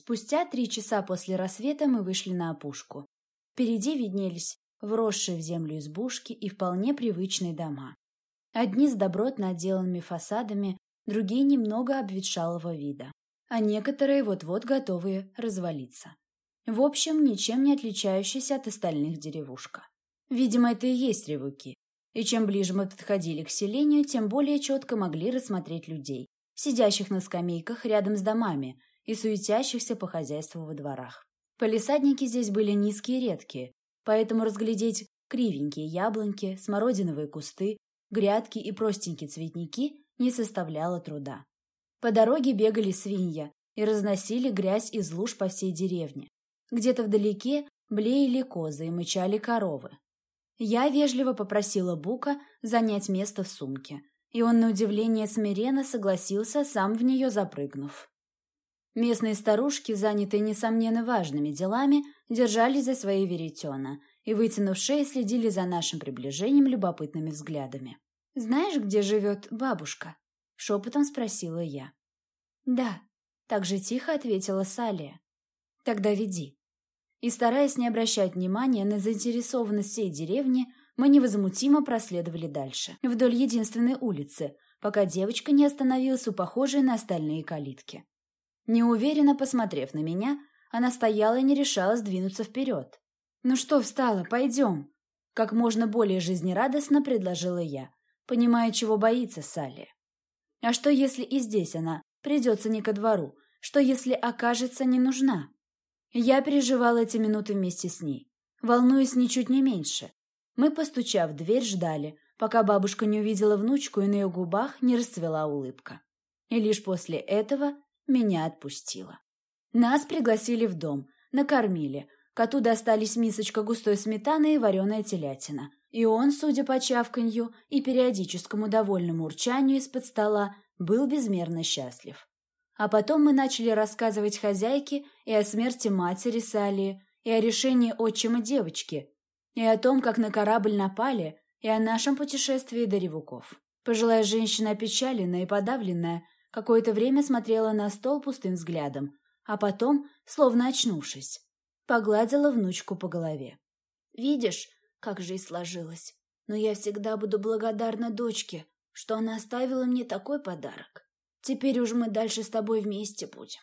Спустя три часа после рассвета мы вышли на опушку. Впереди виднелись вросшие в землю избушки и вполне привычные дома. Одни с добротно отделанными фасадами, другие немного обветшалого вида, а некоторые вот-вот готовые развалиться. В общем, ничем не отличающаяся от остальных деревушка. Видимо, это и есть ревуки. И чем ближе мы подходили к селению, тем более четко могли рассмотреть людей, сидящих на скамейках рядом с домами и суетящихся по хозяйству во дворах. Полисадники здесь были низкие и редкие, поэтому разглядеть кривенькие яблоньки, смородиновые кусты, грядки и простенькие цветники не составляло труда. По дороге бегали свинья и разносили грязь из луж по всей деревне. Где-то вдалеке блеяли козы и мычали коровы. Я вежливо попросила Бука занять место в сумке, и он на удивление смиренно согласился, сам в нее запрыгнув. Местные старушки, занятые несомненно важными делами, держались за свои веретена и, вытянув шеи, следили за нашим приближением любопытными взглядами. «Знаешь, где живет бабушка?» — шепотом спросила я. «Да», — так же тихо ответила Салия. «Тогда веди». И, стараясь не обращать внимания на заинтересованность всей деревни, мы невозмутимо проследовали дальше, вдоль единственной улицы, пока девочка не остановилась у похожей на остальные калитки. Неуверенно посмотрев на меня, она стояла и не решалась двинуться вперед. «Ну что встала, пойдем!» Как можно более жизнерадостно предложила я, понимая, чего боится Салли. А что, если и здесь она придется не ко двору? Что, если окажется не нужна? Я переживала эти минуты вместе с ней, волнуясь ничуть не меньше. Мы, постучав в дверь, ждали, пока бабушка не увидела внучку и на ее губах не расцвела улыбка. И лишь после этого меня отпустила. Нас пригласили в дом, накормили. Коту достались мисочка густой сметаны и вареная телятина. И он, судя по чавканью и периодическому довольному урчанию из-под стола, был безмерно счастлив. А потом мы начали рассказывать хозяйке и о смерти матери Салии, и о решении отчима девочки, и о том, как на корабль напали, и о нашем путешествии до Ревуков. Пожилая женщина, опечаленная и подавленная, какое-то время смотрела на стол пустым взглядом, а потом, словно очнувшись, погладила внучку по голове. «Видишь, как жизнь сложилась. Но я всегда буду благодарна дочке, что она оставила мне такой подарок. Теперь уж мы дальше с тобой вместе будем».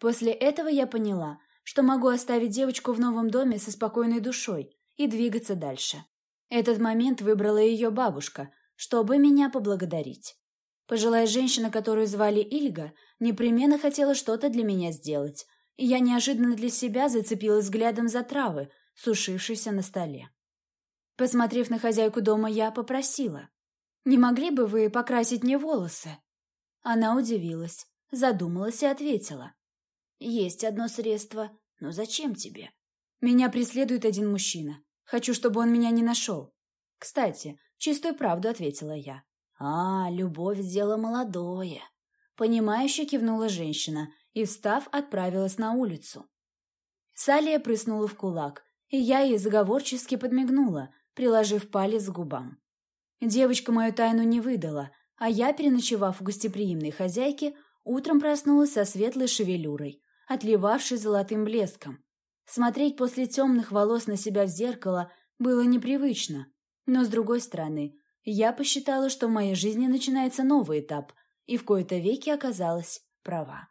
После этого я поняла, что могу оставить девочку в новом доме со спокойной душой и двигаться дальше. Этот момент выбрала ее бабушка, чтобы меня поблагодарить. Пожилая женщина, которую звали Ильга, непременно хотела что-то для меня сделать, и я неожиданно для себя зацепилась взглядом за травы, сушившиеся на столе. Посмотрев на хозяйку дома, я попросила. «Не могли бы вы покрасить мне волосы?» Она удивилась, задумалась и ответила. «Есть одно средство, но зачем тебе?» «Меня преследует один мужчина. Хочу, чтобы он меня не нашел». «Кстати, чистую правду», — ответила я. «А, любовь – дело молодое», – понимающе кивнула женщина и, встав, отправилась на улицу. Салия прыснула в кулак, и я ей заговорчески подмигнула, приложив палец к губам. Девочка мою тайну не выдала, а я, переночевав у гостеприимной хозяйки, утром проснулась со светлой шевелюрой, отливавшей золотым блеском. Смотреть после темных волос на себя в зеркало было непривычно, но, с другой стороны, я посчитала, что в моей жизни начинается новый этап, и в кои-то веки оказалась права.